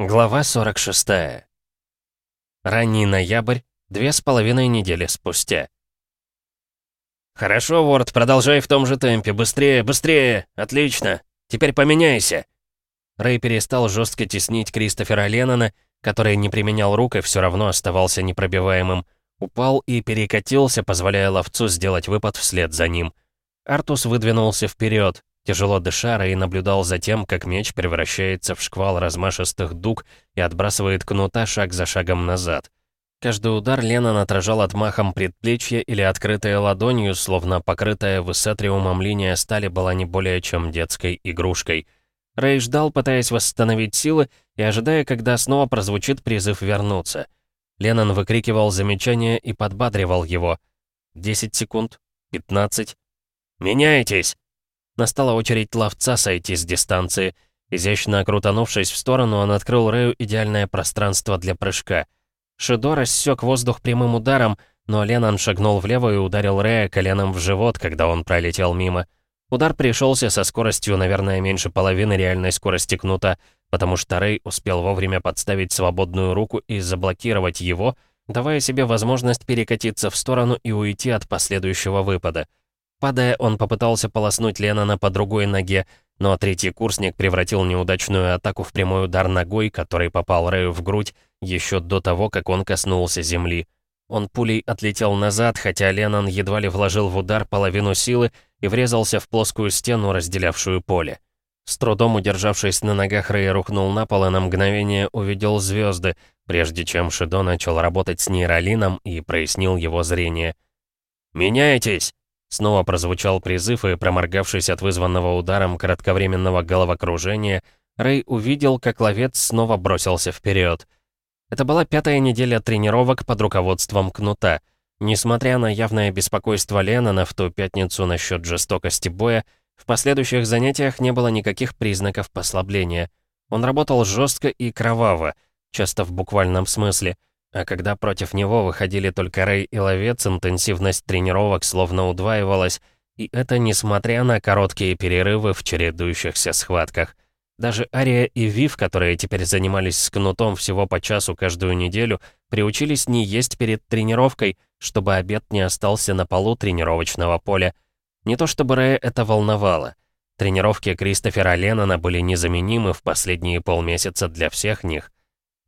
Глава 46. Ранний ноябрь, две с половиной недели спустя. «Хорошо, Ворд, продолжай в том же темпе. Быстрее, быстрее! Отлично! Теперь поменяйся!» Рэй перестал жестко теснить Кристофера Леннона, который не применял рук и все равно оставался непробиваемым. Упал и перекатился, позволяя ловцу сделать выпад вслед за ним. Артус выдвинулся вперед, Тяжело дыша, Рэй наблюдал за тем, как меч превращается в шквал размашистых дуг и отбрасывает кнута шаг за шагом назад. Каждый удар Леннон отражал отмахом предплечья или открытой ладонью, словно покрытая высетриумом линия стали была не более чем детской игрушкой. Рэй ждал, пытаясь восстановить силы и ожидая, когда снова прозвучит призыв вернуться. Леннон выкрикивал замечания и подбадривал его. «Десять секунд. Пятнадцать. Меняйтесь!» Настала очередь ловца сойти с дистанции. Изящно крутанувшись в сторону, он открыл Рэю идеальное пространство для прыжка. Шидо рассек воздух прямым ударом, но Леннон шагнул влево и ударил Рэя коленом в живот, когда он пролетел мимо. Удар пришелся со скоростью, наверное, меньше половины реальной скорости кнута, потому что Рэй успел вовремя подставить свободную руку и заблокировать его, давая себе возможность перекатиться в сторону и уйти от последующего выпада. Падая, он попытался полоснуть Леннона по другой ноге, но третий курсник превратил неудачную атаку в прямой удар ногой, который попал Рэю в грудь еще до того, как он коснулся земли. Он пулей отлетел назад, хотя Леннон едва ли вложил в удар половину силы и врезался в плоскую стену, разделявшую поле. С трудом удержавшись на ногах, Рэй рухнул на пол и на мгновение увидел звезды, прежде чем Шидо начал работать с нейролином и прояснил его зрение. «Меняйтесь!» Снова прозвучал призыв, и, проморгавшись от вызванного ударом кратковременного головокружения, Рэй увидел, как ловец снова бросился вперед. Это была пятая неделя тренировок под руководством Кнута. Несмотря на явное беспокойство Леннона в ту пятницу насчет жестокости боя, в последующих занятиях не было никаких признаков послабления. Он работал жестко и кроваво, часто в буквальном смысле — а когда против него выходили только Рэй и Ловец, интенсивность тренировок словно удваивалась, и это несмотря на короткие перерывы в чередующихся схватках. Даже Ария и Вив, которые теперь занимались с кнутом всего по часу каждую неделю, приучились не есть перед тренировкой, чтобы обед не остался на полу тренировочного поля. Не то чтобы Рэя это волновало. Тренировки Кристофера Леннона были незаменимы в последние полмесяца для всех них.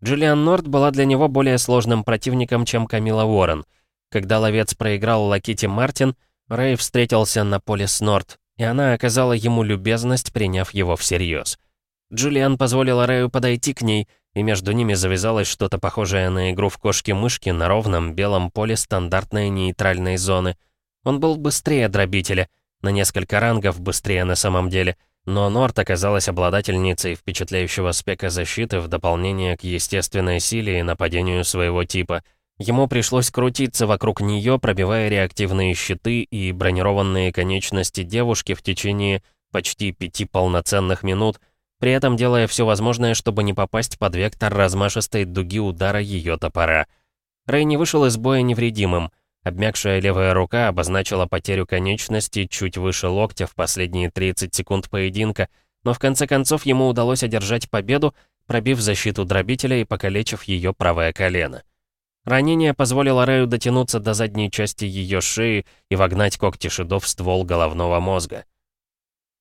Джулиан Норт была для него более сложным противником, чем Камила Уоррен. Когда ловец проиграл Лакити Мартин, Рэй встретился на поле с Норт, и она оказала ему любезность, приняв его всерьез. Джулиан позволила Рэю подойти к ней, и между ними завязалось что-то похожее на игру в кошки-мышки на ровном белом поле стандартной нейтральной зоны. Он был быстрее дробителя, на несколько рангов быстрее на самом деле — но Норт оказалась обладательницей впечатляющего спека защиты в дополнение к естественной силе и нападению своего типа. Ему пришлось крутиться вокруг нее, пробивая реактивные щиты и бронированные конечности девушки в течение почти пяти полноценных минут, при этом делая все возможное, чтобы не попасть под вектор размашистой дуги удара ее топора. Рэй не вышел из боя невредимым — Обмякшая левая рука обозначила потерю конечности чуть выше локтя в последние 30 секунд поединка, но в конце концов ему удалось одержать победу, пробив защиту дробителя и покалечив ее правое колено. Ранение позволило Рэю дотянуться до задней части ее шеи и вогнать когти Шидо в ствол головного мозга.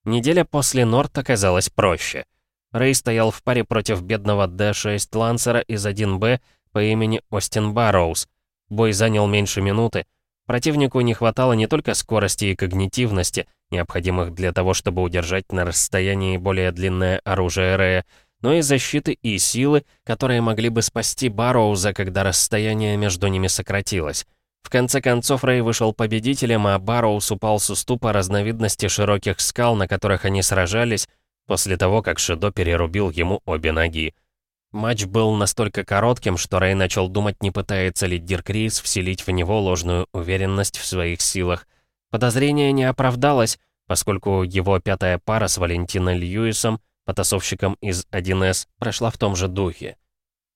Неделя после Норт оказалась проще. Рэй стоял в паре против бедного Д-6 Лансера из 1Б по имени Остин Барроуз, Бой занял меньше минуты. Противнику не хватало не только скорости и когнитивности, необходимых для того, чтобы удержать на расстоянии более длинное оружие Рея, но и защиты и силы, которые могли бы спасти Барроуза, когда расстояние между ними сократилось. В конце концов, Рэй вышел победителем, а Барроуз упал с уступа разновидности широких скал, на которых они сражались, после того, как Шидо перерубил ему обе ноги. Матч был настолько коротким, что Рэй начал думать, не пытается ли Дирк Рис вселить в него ложную уверенность в своих силах. Подозрение не оправдалось, поскольку его пятая пара с Валентиной Льюисом, потасовщиком из 1С, прошла в том же духе.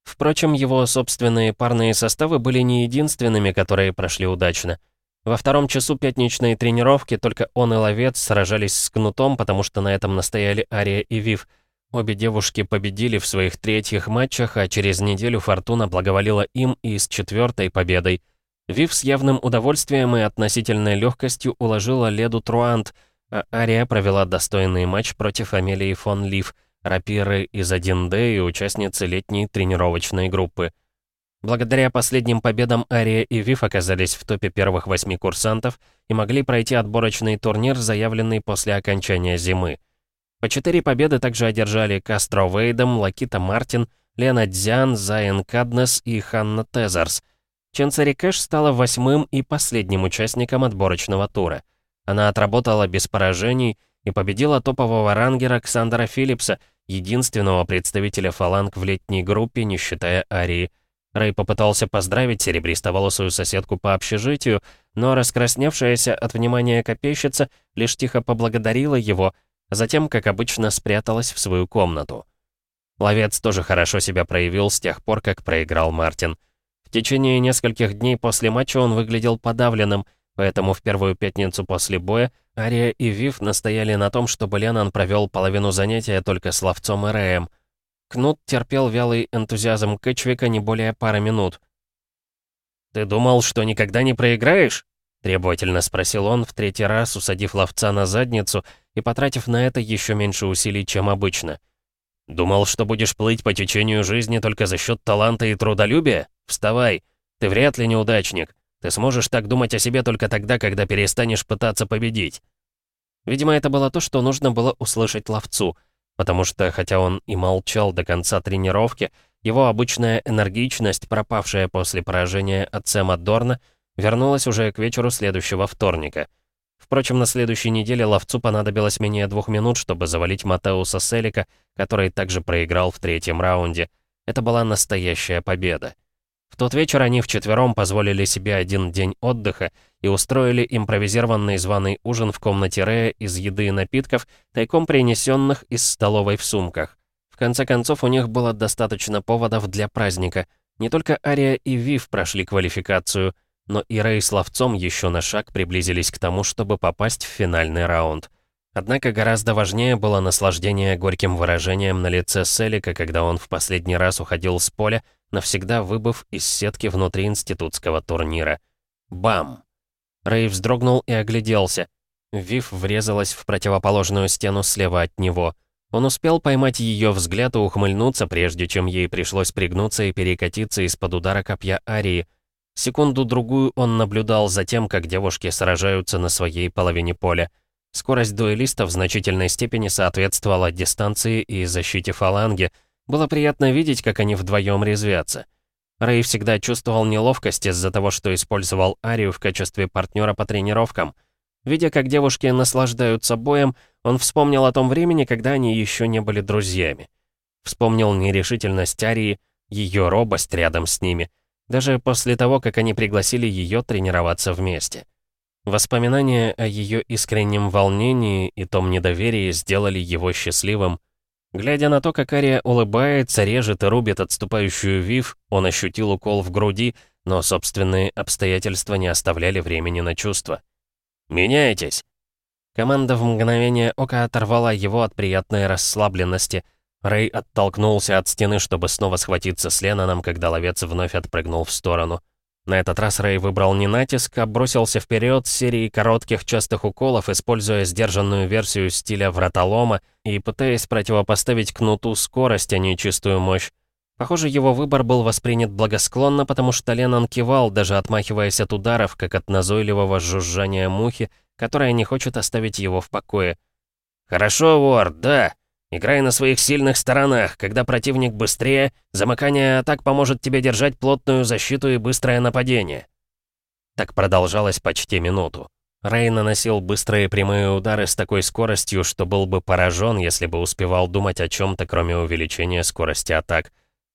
Впрочем, его собственные парные составы были не единственными, которые прошли удачно. Во втором часу пятничной тренировки только он и Ловец сражались с Кнутом, потому что на этом настояли Ария и Вив — Обе девушки победили в своих третьих матчах, а через неделю Фортуна благоволила им и с четвертой победой. Вив с явным удовольствием и относительной легкостью уложила Леду Труант, а Ария провела достойный матч против Амелии фон Лив, рапиры из 1D и участницы летней тренировочной группы. Благодаря последним победам Ария и Вив оказались в топе первых восьми курсантов и могли пройти отборочный турнир, заявленный после окончания зимы. По четыре победы также одержали Кастро Вейдом, Лакита Мартин, Лена Дзян, Зайен Каднес и Ханна Тезерс. Ченцери Кэш стала восьмым и последним участником отборочного тура. Она отработала без поражений и победила топового рангера Ксандера Филлипса, единственного представителя фаланг в летней группе, не считая Арии. Рэй попытался поздравить серебристоволосую соседку по общежитию, но раскрасневшаяся от внимания копейщица лишь тихо поблагодарила его, затем, как обычно, спряталась в свою комнату. Ловец тоже хорошо себя проявил с тех пор, как проиграл Мартин. В течение нескольких дней после матча он выглядел подавленным, поэтому в первую пятницу после боя Ария и Вив настояли на том, чтобы Леннон провел половину занятия только с ловцом и Рэем — Кнут терпел вялый энтузиазм Кэтчвика не более пары минут. «Ты думал, что никогда не проиграешь?» Требовательно спросил он, в третий раз усадив ловца на задницу и потратив на это еще меньше усилий, чем обычно. «Думал, что будешь плыть по течению жизни только за счет таланта и трудолюбия? Вставай! Ты вряд ли неудачник. Ты сможешь так думать о себе только тогда, когда перестанешь пытаться победить». Видимо, это было то, что нужно было услышать ловцу — потому что, хотя он и молчал до конца тренировки, его обычная энергичность, пропавшая после поражения от Сэма Дорна, вернулась уже к вечеру следующего вторника. Впрочем, на следующей неделе ловцу понадобилось менее двух минут, чтобы завалить Матеуса Селика, который также проиграл в третьем раунде. Это была настоящая победа. В тот вечер они вчетвером позволили себе один день отдыха и устроили импровизированный званый ужин в комнате Рея из еды и напитков, тайком принесенных из столовой в сумках. В конце концов, у них было достаточно поводов для праздника. Не только Ария и Вив прошли квалификацию, но и Рэй с ловцом еще на шаг приблизились к тому, чтобы попасть в финальный раунд. Однако гораздо важнее было наслаждение горьким выражением на лице Селика, когда он в последний раз уходил с поля, навсегда выбыв из сетки внутри институтского турнира. Бам! Рэй вздрогнул и огляделся. Вив врезалась в противоположную стену слева от него. Он успел поймать ее взгляд и ухмыльнуться, прежде чем ей пришлось пригнуться и перекатиться из-под удара копья Арии. Секунду-другую он наблюдал за тем, как девушки сражаются на своей половине поля. Скорость дуэлиста в значительной степени соответствовала дистанции и защите фаланги, было приятно видеть, как они вдвоем резвятся. Рэй всегда чувствовал неловкость из-за того, что использовал Арию в качестве партнера по тренировкам. Видя, как девушки наслаждаются боем, он вспомнил о том времени, когда они еще не были друзьями. Вспомнил нерешительность Арии, ее робость рядом с ними, даже после того, как они пригласили ее тренироваться вместе. Воспоминания о ее искреннем волнении и том недоверии сделали его счастливым, Глядя на то, как Ария улыбается, режет и рубит отступающую Вив, он ощутил укол в груди, но собственные обстоятельства не оставляли времени на чувства. «Меняйтесь!» Команда в мгновение ока оторвала его от приятной расслабленности. Рэй оттолкнулся от стены, чтобы снова схватиться с Ленноном, когда ловец вновь отпрыгнул в сторону. На этот раз Рэй выбрал не натиск, а бросился вперед с серией коротких частых уколов, используя сдержанную версию стиля вратолома и пытаясь противопоставить кнуту скорость, а не чистую мощь. Похоже, его выбор был воспринят благосклонно, потому что Леннон кивал, даже отмахиваясь от ударов, как от назойливого жужжания мухи, которая не хочет оставить его в покое. «Хорошо, Вор, да!» Играй на своих сильных сторонах. Когда противник быстрее, замыкание атак поможет тебе держать плотную защиту и быстрое нападение. Так продолжалось почти минуту. Рэй наносил быстрые прямые удары с такой скоростью, что был бы поражен, если бы успевал думать о чем-то, кроме увеличения скорости атак.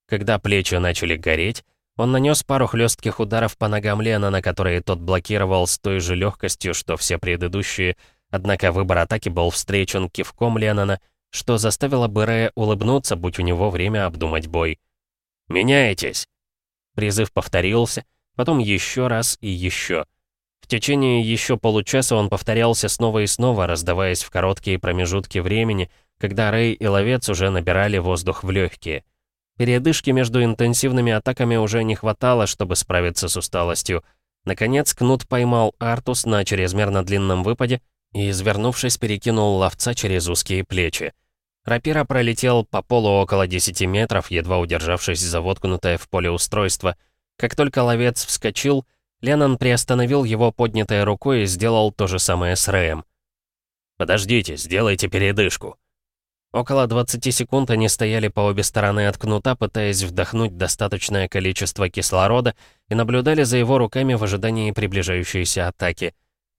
Когда плечи начали гореть, он нанес пару хлестких ударов по ногам Лена, на которые тот блокировал с той же легкостью, что все предыдущие, однако выбор атаки был встречен кивком Леннона, что заставило бы Рэя улыбнуться, будь у него время обдумать бой. «Меняйтесь!» Призыв повторился, потом еще раз и еще. В течение еще получаса он повторялся снова и снова, раздаваясь в короткие промежутки времени, когда Рэй и Ловец уже набирали воздух в легкие. Передышки между интенсивными атаками уже не хватало, чтобы справиться с усталостью. Наконец, Кнут поймал Артус на чрезмерно длинном выпаде и, извернувшись, перекинул ловца через узкие плечи. Рапира пролетел по полу около 10 метров, едва удержавшись за воткнутое в поле устройство. Как только ловец вскочил, Леннон приостановил его поднятой рукой и сделал то же самое с Рэем. «Подождите, сделайте передышку». Около 20 секунд они стояли по обе стороны от кнута, пытаясь вдохнуть достаточное количество кислорода и наблюдали за его руками в ожидании приближающейся атаки.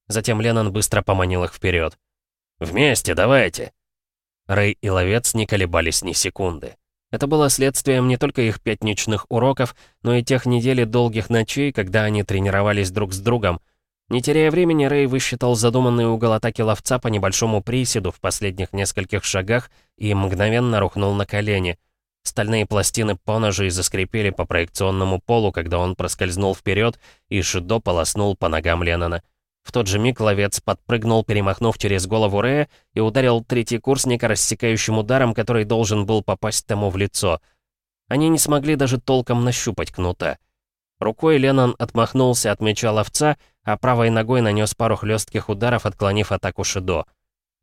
Затем Леннон быстро поманил их вперед. «Вместе, давайте!» Рэй и Ловец не колебались ни секунды. Это было следствием не только их пятничных уроков, но и тех недель долгих ночей, когда они тренировались друг с другом. Не теряя времени, Рэй высчитал задуманный угол атаки ловца по небольшому приседу в последних нескольких шагах и мгновенно рухнул на колени. Стальные пластины поножей заскрипели по проекционному полу, когда он проскользнул вперед, и Шидо полоснул по ногам Леннона. В тот же миг ловец подпрыгнул, перемахнув через голову Рея, и ударил третий курсника рассекающим ударом, который должен был попасть тому в лицо. Они не смогли даже толком нащупать кнута. Рукой Леннон отмахнулся от меча ловца, а правой ногой нанес пару хлестких ударов, отклонив атаку Шидо.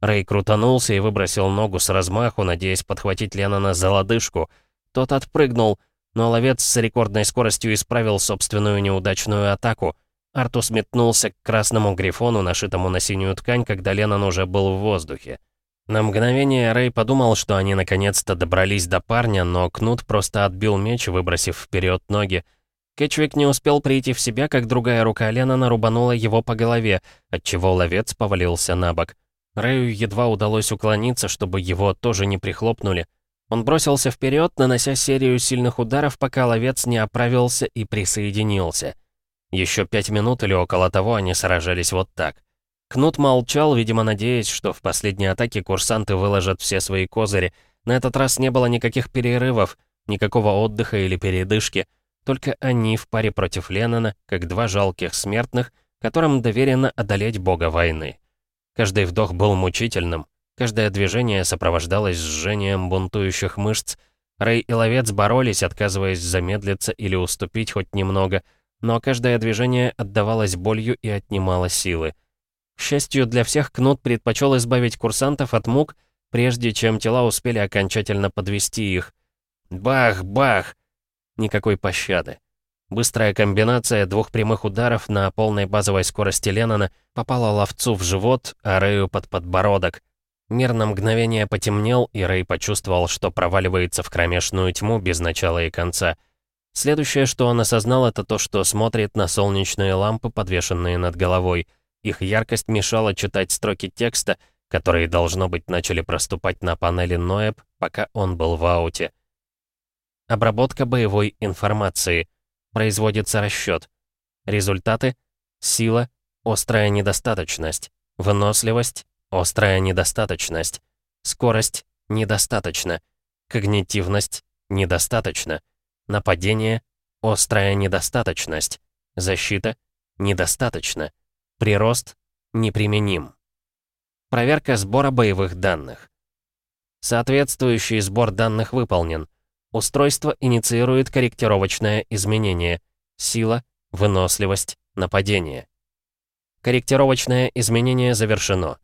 Рэй крутанулся и выбросил ногу с размаху, надеясь подхватить Леннона за лодыжку. Тот отпрыгнул, но ловец с рекордной скоростью исправил собственную неудачную атаку — Артус метнулся к красному грифону, нашитому на синюю ткань, когда Леннон уже был в воздухе. На мгновение Рэй подумал, что они наконец-то добрались до парня, но Кнут просто отбил меч, выбросив вперед ноги. Кетчвик не успел прийти в себя, как другая рука Леннона рубанула его по голове, отчего ловец повалился на бок. Рэю едва удалось уклониться, чтобы его тоже не прихлопнули. Он бросился вперед, нанося серию сильных ударов, пока ловец не оправился и присоединился. Еще пять минут или около того они сражались вот так. Кнут молчал, видимо, надеясь, что в последней атаке курсанты выложат все свои козыри. На этот раз не было никаких перерывов, никакого отдыха или передышки. Только они в паре против Леннона, как два жалких смертных, которым доверено одолеть бога войны. Каждый вдох был мучительным, каждое движение сопровождалось сжением бунтующих мышц. Рэй и Ловец боролись, отказываясь замедлиться или уступить хоть немного — но каждое движение отдавалось болью и отнимало силы. К счастью для всех, Кнут предпочел избавить курсантов от мук, прежде чем тела успели окончательно подвести их. Бах, бах! Никакой пощады. Быстрая комбинация двух прямых ударов на полной базовой скорости Леннона попала ловцу в живот, а Рэю под подбородок. Мир на мгновение потемнел, и Рэй почувствовал, что проваливается в кромешную тьму без начала и конца. Следующее, что он осознал, это то, что смотрит на солнечные лампы, подвешенные над головой. Их яркость мешала читать строки текста, которые, должно быть, начали проступать на панели Ноэб, пока он был в ауте. Обработка боевой информации. Производится расчет. Результаты — сила, острая недостаточность, выносливость, острая недостаточность, скорость — недостаточно, когнитивность — недостаточно. Нападение — острая недостаточность. Защита — недостаточно. Прирост — неприменим. Проверка сбора боевых данных. Соответствующий сбор данных выполнен. Устройство инициирует корректировочное изменение. Сила, выносливость, нападение. Корректировочное изменение завершено.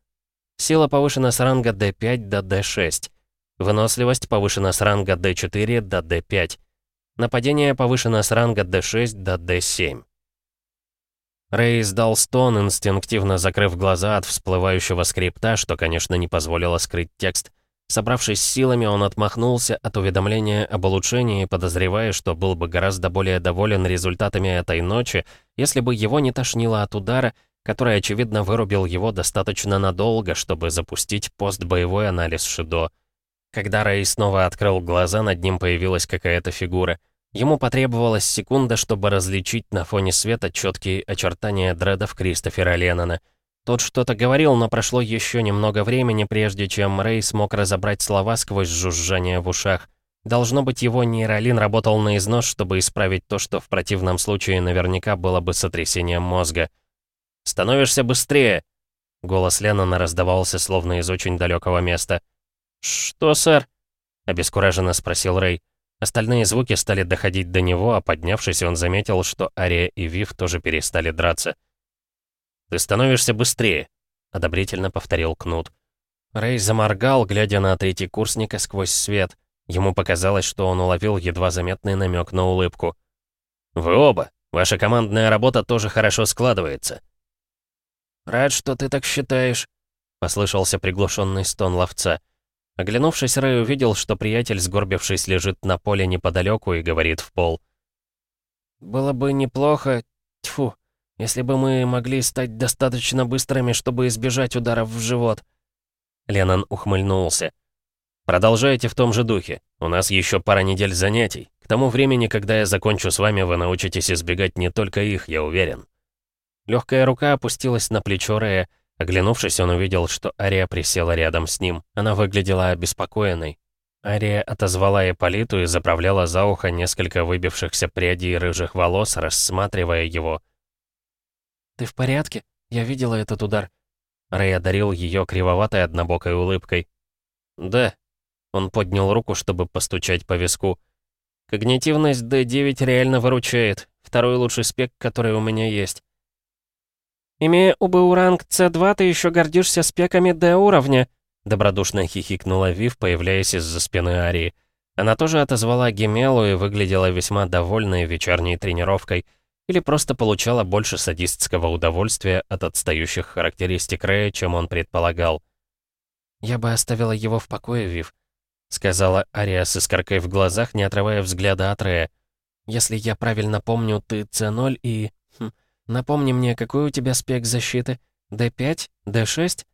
Сила повышена с ранга D5 до D6. Выносливость повышена с ранга D4 до D5. Нападение повышено с ранга D6 до D7. Рэй издал стон, инстинктивно закрыв глаза от всплывающего скрипта, что, конечно, не позволило скрыть текст. Собравшись с силами, он отмахнулся от уведомления об улучшении, подозревая, что был бы гораздо более доволен результатами этой ночи, если бы его не тошнило от удара, который, очевидно, вырубил его достаточно надолго, чтобы запустить постбоевой анализ Шидо. Когда Рэй снова открыл глаза, над ним появилась какая-то фигура. Ему потребовалась секунда, чтобы различить на фоне света четкие очертания дредов Кристофера Леннона. Тот что-то говорил, но прошло еще немного времени, прежде чем Рэй смог разобрать слова сквозь жужжание в ушах. Должно быть, его нейролин работал на износ, чтобы исправить то, что в противном случае наверняка было бы сотрясением мозга. «Становишься быстрее!» Голос Леннона раздавался словно из очень далекого места. «Что, сэр?» — обескураженно спросил Рэй. Остальные звуки стали доходить до него, а поднявшись, он заметил, что Ария и Вив тоже перестали драться. «Ты становишься быстрее», — одобрительно повторил Кнут. Рэй заморгал, глядя на третий курсника сквозь свет. Ему показалось, что он уловил едва заметный намек на улыбку. «Вы оба. Ваша командная работа тоже хорошо складывается». «Рад, что ты так считаешь», — послышался приглушенный стон ловца. Оглянувшись, Рэй увидел, что приятель, сгорбившись, лежит на поле неподалеку и говорит в пол. «Было бы неплохо, тьфу, если бы мы могли стать достаточно быстрыми, чтобы избежать ударов в живот». Леннон ухмыльнулся. «Продолжайте в том же духе. У нас еще пара недель занятий. К тому времени, когда я закончу с вами, вы научитесь избегать не только их, я уверен». Легкая рука опустилась на плечо Рэя, Оглянувшись, он увидел, что Ария присела рядом с ним. Она выглядела обеспокоенной. Ария отозвала Эполиту и заправляла за ухо несколько выбившихся прядей рыжих волос, рассматривая его. «Ты в порядке? Я видела этот удар». Рэй одарил ее кривоватой однобокой улыбкой. «Да». Он поднял руку, чтобы постучать по виску. «Когнитивность D9 реально выручает. Второй лучший спек, который у меня есть. «Имея УБУ ранг С2, ты еще гордишься спеками Д-уровня», добродушно хихикнула Вив, появляясь из-за спины Арии. Она тоже отозвала Гемелу и выглядела весьма довольной вечерней тренировкой, или просто получала больше садистского удовольствия от отстающих характеристик Рэя, чем он предполагал. «Я бы оставила его в покое, Вив», — сказала Ария с искоркой в глазах, не отрывая взгляда от Рэя. «Если я правильно помню, ты С0 и... Напомни мне, какой у тебя спек защиты? D5? D6?»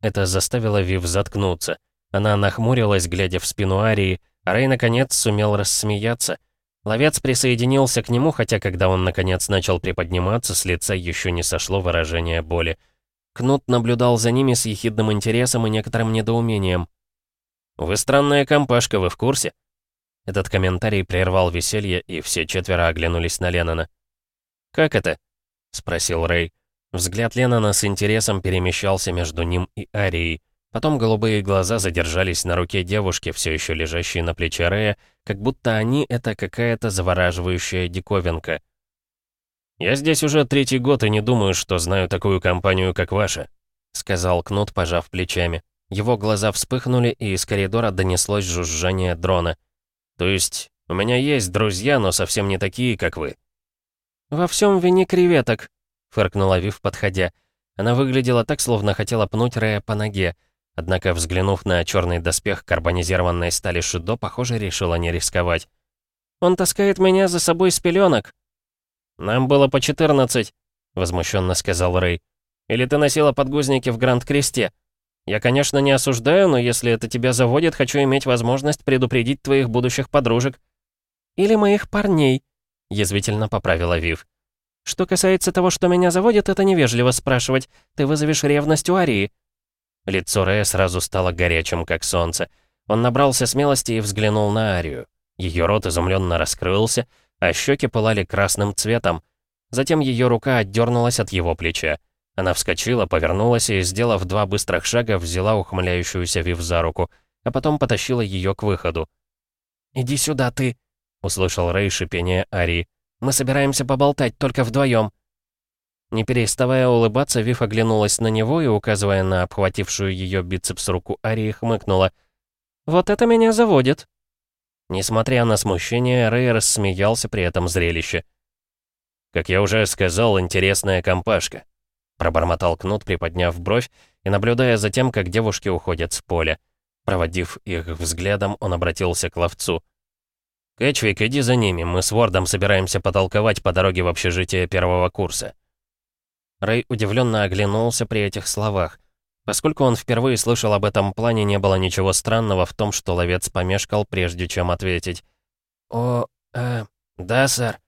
Это заставило Вив заткнуться. Она нахмурилась, глядя в спину Арии, а Рэй, наконец, сумел рассмеяться. Ловец присоединился к нему, хотя когда он, наконец, начал приподниматься, с лица еще не сошло выражение боли. Кнут наблюдал за ними с ехидным интересом и некоторым недоумением. «Вы странная компашка, вы в курсе?» Этот комментарий прервал веселье, и все четверо оглянулись на Леннона. «Как это?» — спросил Рэй. Взгляд Леннона с интересом перемещался между ним и Арией. Потом голубые глаза задержались на руке девушки, все еще лежащей на плече Рэя, как будто они — это какая-то завораживающая диковинка. «Я здесь уже третий год и не думаю, что знаю такую компанию, как ваша», — сказал Кнут, пожав плечами. Его глаза вспыхнули, и из коридора донеслось жужжание дрона. «То есть, у меня есть друзья, но совсем не такие, как вы». «Во всем вине креветок», — фыркнула Вив, подходя. Она выглядела так, словно хотела пнуть Рэя по ноге. Однако, взглянув на черный доспех карбонизированной стали Шидо, похоже, решила не рисковать. «Он таскает меня за собой с пеленок». «Нам было по 14», — возмущенно сказал Рэй. «Или ты носила подгузники в Гранд-Кресте? Я, конечно, не осуждаю, но если это тебя заводит, хочу иметь возможность предупредить твоих будущих подружек». «Или моих парней», — язвительно поправила Вив. «Что касается того, что меня заводит, это невежливо спрашивать. Ты вызовешь ревность у Арии». Лицо Рэя сразу стало горячим, как солнце. Он набрался смелости и взглянул на Арию. Ее рот изумленно раскрылся, а щеки пылали красным цветом. Затем ее рука отдернулась от его плеча. Она вскочила, повернулась и, сделав два быстрых шага, взяла ухмыляющуюся Вив за руку, а потом потащила ее к выходу. «Иди сюда, ты!» — услышал Рэй шипение Ари. «Мы собираемся поболтать только вдвоем». Не переставая улыбаться, Вив оглянулась на него и, указывая на обхватившую ее бицепс руку Арии, хмыкнула. «Вот это меня заводит». Несмотря на смущение, Рэй рассмеялся при этом зрелище. «Как я уже сказал, интересная компашка», — пробормотал Кнут, приподняв бровь и наблюдая за тем, как девушки уходят с поля. Проводив их взглядом, он обратился к ловцу. «Кэтчвик, иди за ними, мы с Вордом собираемся потолковать по дороге в общежитие первого курса». Рэй удивленно оглянулся при этих словах. Поскольку он впервые слышал об этом плане, не было ничего странного в том, что ловец помешкал, прежде чем ответить. «О, э, да, сэр».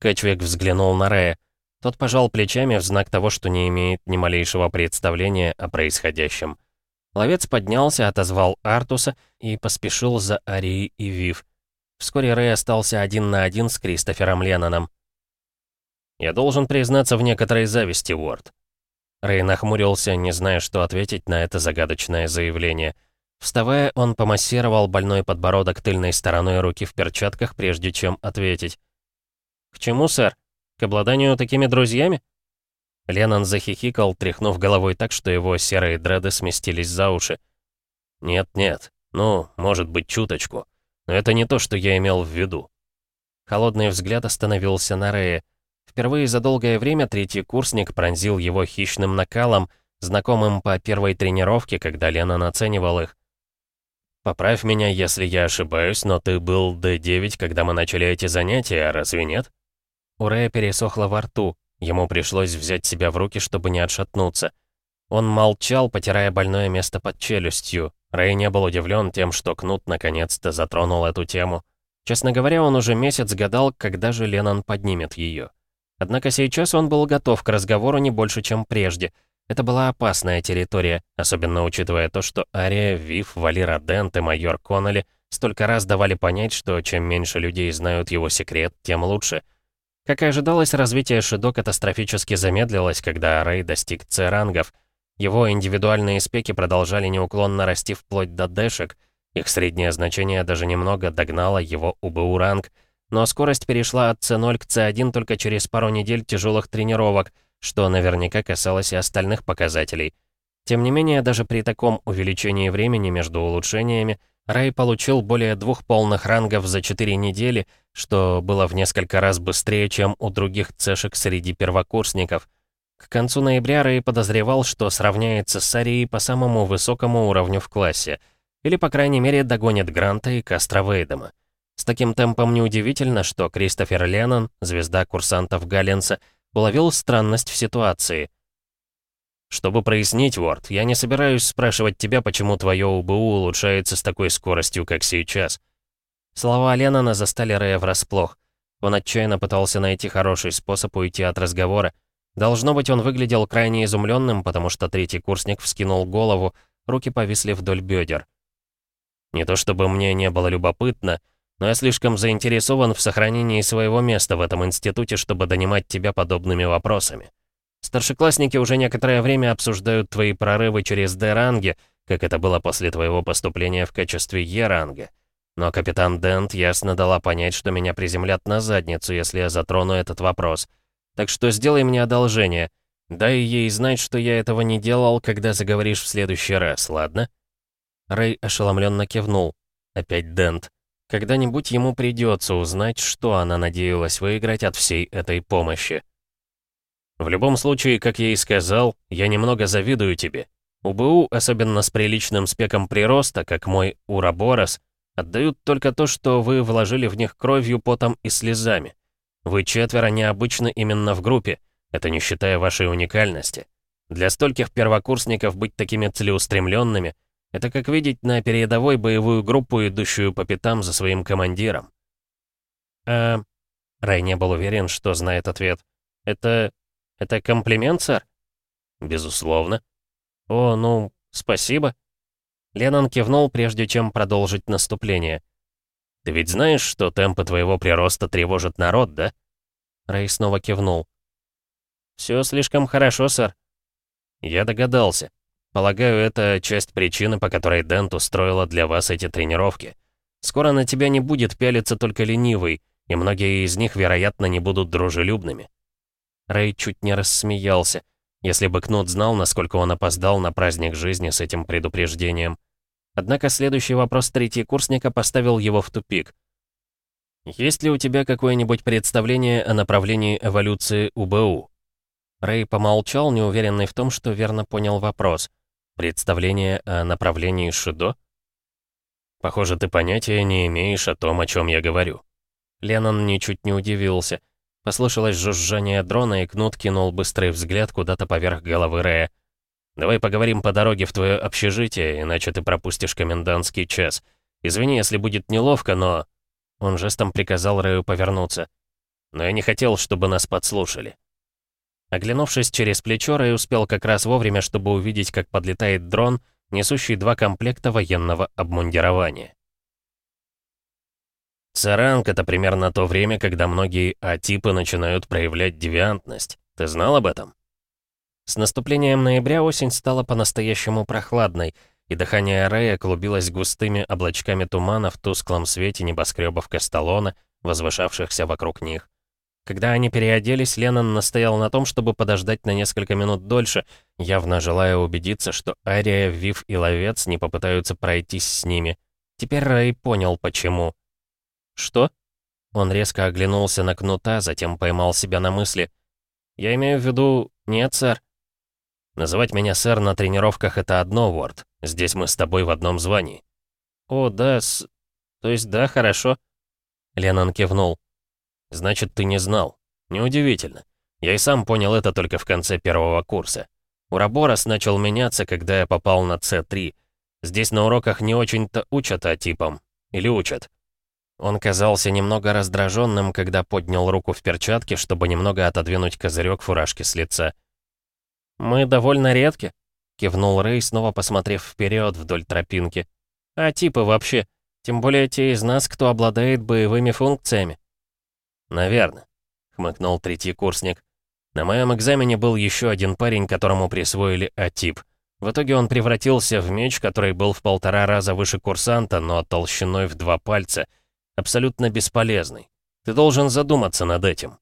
Кэтчвик взглянул на Рэя. Тот пожал плечами в знак того, что не имеет ни малейшего представления о происходящем. Ловец поднялся, отозвал Артуса и поспешил за Арией и Вив. Вскоре Рэй остался один на один с Кристофером Ленноном. «Я должен признаться в некоторой зависти, Уорд». Рэй нахмурился, не зная, что ответить на это загадочное заявление. Вставая, он помассировал больной подбородок тыльной стороной руки в перчатках, прежде чем ответить. «К чему, сэр? К обладанию такими друзьями?» Леннон захихикал, тряхнув головой так, что его серые дреды сместились за уши. «Нет-нет, ну, может быть, чуточку. Но это не то, что я имел в виду». Холодный взгляд остановился на Рее. Впервые за долгое время третий курсник пронзил его хищным накалом, знакомым по первой тренировке, когда Леннон оценивал их. «Поправь меня, если я ошибаюсь, но ты был Д9, когда мы начали эти занятия, разве нет?» У Рэя пересохло во рту. Ему пришлось взять себя в руки, чтобы не отшатнуться. Он молчал, потирая больное место под челюстью. Рэй не был удивлен тем, что Кнут наконец-то затронул эту тему. Честно говоря, он уже месяц гадал, когда же Леннон поднимет ее. Однако сейчас он был готов к разговору не больше, чем прежде — это была опасная территория, особенно учитывая то, что Ария, Вив, Валера Дент и майор Коннелли столько раз давали понять, что чем меньше людей знают его секрет, тем лучше. Как и ожидалось, развитие Шидо катастрофически замедлилось, когда Рэй достиг С-рангов. Его индивидуальные спеки продолжали неуклонно расти вплоть до дэшек, их среднее значение даже немного догнало его УБУ-ранг, но скорость перешла от С0 к С1 только через пару недель тяжелых тренировок — что наверняка касалось и остальных показателей. Тем не менее, даже при таком увеличении времени между улучшениями, Рай получил более двух полных рангов за 4 недели, что было в несколько раз быстрее, чем у других цешек среди первокурсников. К концу ноября Рэй подозревал, что сравняется с Арией по самому высокому уровню в классе, или, по крайней мере, догонит Гранта и Кастро Вейдема. С таким темпом неудивительно, что Кристофер Леннон, звезда курсантов Галленса, уловил странность в ситуации. «Чтобы прояснить, Ворд, я не собираюсь спрашивать тебя, почему твое УБУ улучшается с такой скоростью, как сейчас». Слова Леннона застали Рэя врасплох. Он отчаянно пытался найти хороший способ уйти от разговора. Должно быть, он выглядел крайне изумленным, потому что третий курсник вскинул голову, руки повисли вдоль бедер. «Не то чтобы мне не было любопытно», но я слишком заинтересован в сохранении своего места в этом институте, чтобы донимать тебя подобными вопросами. Старшеклассники уже некоторое время обсуждают твои прорывы через Д-ранги, как это было после твоего поступления в качестве Е-ранга. Но капитан Дент ясно дала понять, что меня приземлят на задницу, если я затрону этот вопрос. Так что сделай мне одолжение. Дай ей знать, что я этого не делал, когда заговоришь в следующий раз, ладно?» Рэй ошеломленно кивнул. Опять Дент. Когда-нибудь ему придется узнать, что она надеялась выиграть от всей этой помощи. В любом случае, как я и сказал, я немного завидую тебе. УБУ, особенно с приличным спеком прироста, как мой Ураборос, отдают только то, что вы вложили в них кровью, потом и слезами. Вы четверо необычны именно в группе, это не считая вашей уникальности. Для стольких первокурсников быть такими целеустремленными — это как видеть на передовой боевую группу, идущую по пятам за своим командиром. «А...» Рай не был уверен, что знает ответ. «Это... это комплимент, сэр?» «Безусловно». «О, ну, спасибо». Леннон кивнул, прежде чем продолжить наступление. «Ты ведь знаешь, что темпы твоего прироста тревожат народ, да?» Рэй снова кивнул. «Все слишком хорошо, сэр». «Я догадался. Полагаю, это часть причины, по которой Дент устроила для вас эти тренировки. Скоро на тебя не будет пялиться только ленивый, и многие из них, вероятно, не будут дружелюбными». Рэй чуть не рассмеялся, если бы Кнут знал, насколько он опоздал на праздник жизни с этим предупреждением. Однако следующий вопрос курсника поставил его в тупик. «Есть ли у тебя какое-нибудь представление о направлении эволюции УБУ?» Рэй помолчал, неуверенный в том, что верно понял вопрос. Представление о направлении Шидо? Похоже, ты понятия не имеешь о том, о чем я говорю. Леннон ничуть не удивился. Послышалось жужжание дрона, и Кнут кинул быстрый взгляд куда-то поверх головы Рэя. «Давай поговорим по дороге в твое общежитие, иначе ты пропустишь комендантский час. Извини, если будет неловко, но...» Он жестом приказал Рэю повернуться. «Но я не хотел, чтобы нас подслушали». Оглянувшись через плечо, Рэй успел как раз вовремя, чтобы увидеть, как подлетает дрон, несущий два комплекта военного обмундирования. Царанг — это примерно то время, когда многие А-типы начинают проявлять девиантность. Ты знал об этом? С наступлением ноября осень стала по-настоящему прохладной, и дыхание Рэя клубилось густыми облачками тумана в тусклом свете небоскребов Касталона, возвышавшихся вокруг них. Когда они переоделись, Леннон настоял на том, чтобы подождать на несколько минут дольше, явно желая убедиться, что Ария, Вив и Ловец не попытаются пройтись с ними. Теперь Рэй понял, почему. «Что?» Он резко оглянулся на кнута, затем поймал себя на мысли. «Я имею в виду... Нет, сэр». «Называть меня сэр на тренировках — это одно, Уорд. Здесь мы с тобой в одном звании». «О, да, с... То есть да, хорошо». Леннон кивнул. «Значит, ты не знал. Неудивительно. Я и сам понял это только в конце первого курса. Ураборос начал меняться, когда я попал на С3. Здесь на уроках не очень-то учат о типам. Или учат. Он казался немного раздраженным, когда поднял руку в перчатке, чтобы немного отодвинуть козырек фуражки с лица. «Мы довольно редки», — кивнул Рэй, снова посмотрев вперед вдоль тропинки. «А типы вообще? Тем более те из нас, кто обладает боевыми функциями». «Наверно», — хмыкнул третий курсник. «На моем экзамене был еще один парень, которому присвоили А-тип. В итоге он превратился в меч, который был в полтора раза выше курсанта, но толщиной в два пальца. Абсолютно бесполезный. Ты должен задуматься над этим».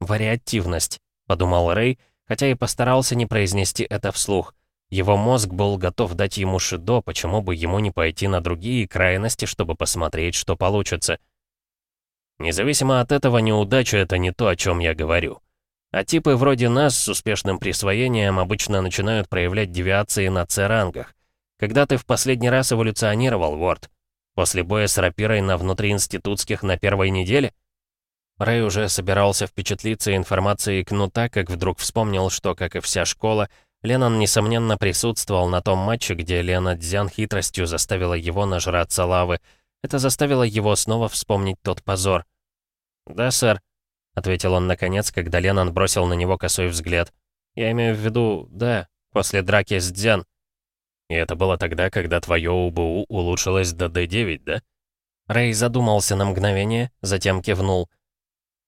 «Вариативность», — подумал Рэй, хотя и постарался не произнести это вслух. Его мозг был готов дать ему шидо, почему бы ему не пойти на другие крайности, чтобы посмотреть, что получится. Независимо от этого, неудача — это не то, о чем я говорю. А типы вроде нас с успешным присвоением обычно начинают проявлять девиации на С-рангах. Когда ты в последний раз эволюционировал, Ворд? После боя с рапирой на внутриинститутских на первой неделе? Рэй уже собирался впечатлиться информацией кнута, как вдруг вспомнил, что, как и вся школа, Леннон, несомненно, присутствовал на том матче, где Лена Дзян хитростью заставила его нажраться лавы, это заставило его снова вспомнить тот позор. «Да, сэр», — ответил он наконец, когда Леннон бросил на него косой взгляд. «Я имею в виду, да, после драки с Дзян». «И это было тогда, когда твое УБУ улучшилось до Д9, да?» Рэй задумался на мгновение, затем кивнул.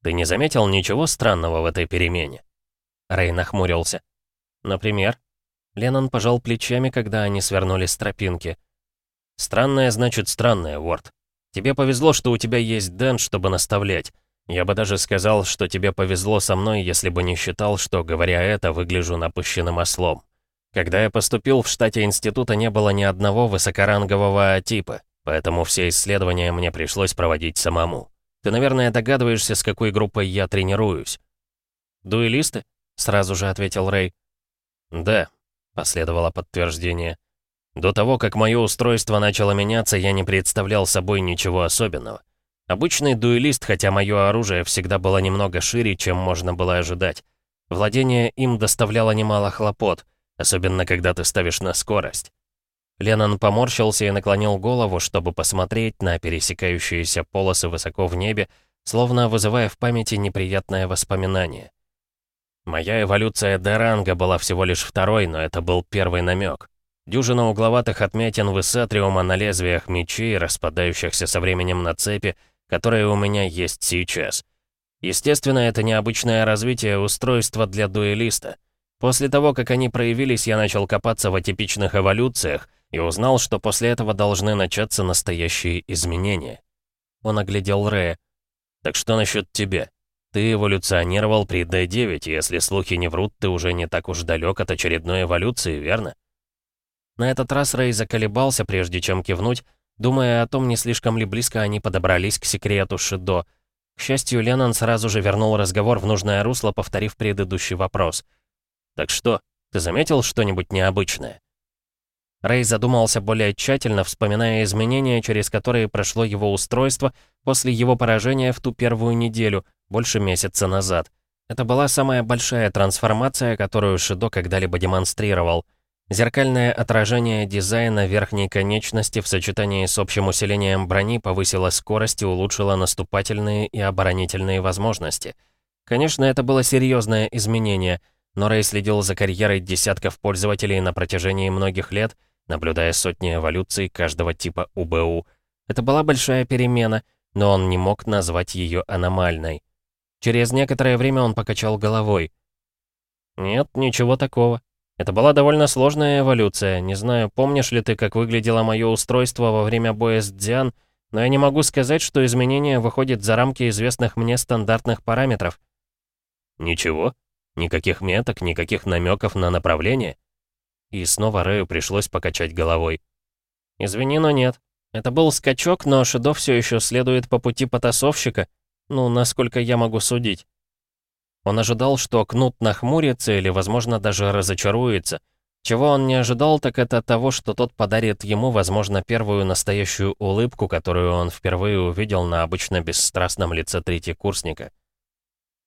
«Ты не заметил ничего странного в этой перемене?» Рэй нахмурился. «Например?» Леннон пожал плечами, когда они свернули с тропинки. Странное значит странное, Уорд. Тебе повезло, что у тебя есть Дэн, чтобы наставлять. Я бы даже сказал, что тебе повезло со мной, если бы не считал, что, говоря это, выгляжу напыщенным ослом. Когда я поступил, в штате института не было ни одного высокорангового типа, поэтому все исследования мне пришлось проводить самому. Ты, наверное, догадываешься, с какой группой я тренируюсь. «Дуэлисты?» — сразу же ответил Рэй. «Да», — последовало подтверждение. До того, как мое устройство начало меняться, я не представлял собой ничего особенного. Обычный дуэлист, хотя мое оружие всегда было немного шире, чем можно было ожидать. Владение им доставляло немало хлопот, особенно когда ты ставишь на скорость. Леннон поморщился и наклонил голову, чтобы посмотреть на пересекающиеся полосы высоко в небе, словно вызывая в памяти неприятное воспоминание. Моя эволюция до ранга была всего лишь второй, но это был первый намек. Дюжина угловатых отметин высатриума на лезвиях мечей, распадающихся со временем на цепи, которые у меня есть сейчас. Естественно, это необычное развитие устройства для дуэлиста. После того, как они проявились, я начал копаться в атипичных эволюциях и узнал, что после этого должны начаться настоящие изменения. Он оглядел Рея. «Так что насчет тебя? Ты эволюционировал при D9, и если слухи не врут, ты уже не так уж далек от очередной эволюции, верно?» На этот раз Рэй заколебался, прежде чем кивнуть, думая о том, не слишком ли близко они подобрались к секрету Шидо. К счастью, Леннон сразу же вернул разговор в нужное русло, повторив предыдущий вопрос. «Так что, ты заметил что-нибудь необычное?» Рэй задумался более тщательно, вспоминая изменения, через которые прошло его устройство после его поражения в ту первую неделю, больше месяца назад. Это была самая большая трансформация, которую Шидо когда-либо демонстрировал — Зеркальное отражение дизайна верхней конечности в сочетании с общим усилением брони повысило скорость и улучшило наступательные и оборонительные возможности. Конечно, это было серьезное изменение, но Рэй следил за карьерой десятков пользователей на протяжении многих лет, наблюдая сотни эволюций каждого типа УБУ. Это была большая перемена, но он не мог назвать ее аномальной. Через некоторое время он покачал головой. «Нет, ничего такого. Это была довольно сложная эволюция. Не знаю, помнишь ли ты, как выглядело мое устройство во время боя с Дзян, но я не могу сказать, что изменение выходит за рамки известных мне стандартных параметров. Ничего? Никаких меток, никаких намеков на направление? И снова Рэю пришлось покачать головой. Извини, но нет. Это был скачок, но Шидо все еще следует по пути потасовщика. Ну, насколько я могу судить. Он ожидал, что Кнут нахмурится или, возможно, даже разочаруется. Чего он не ожидал, так это того, что тот подарит ему, возможно, первую настоящую улыбку, которую он впервые увидел на обычно бесстрастном лице третьекурсника.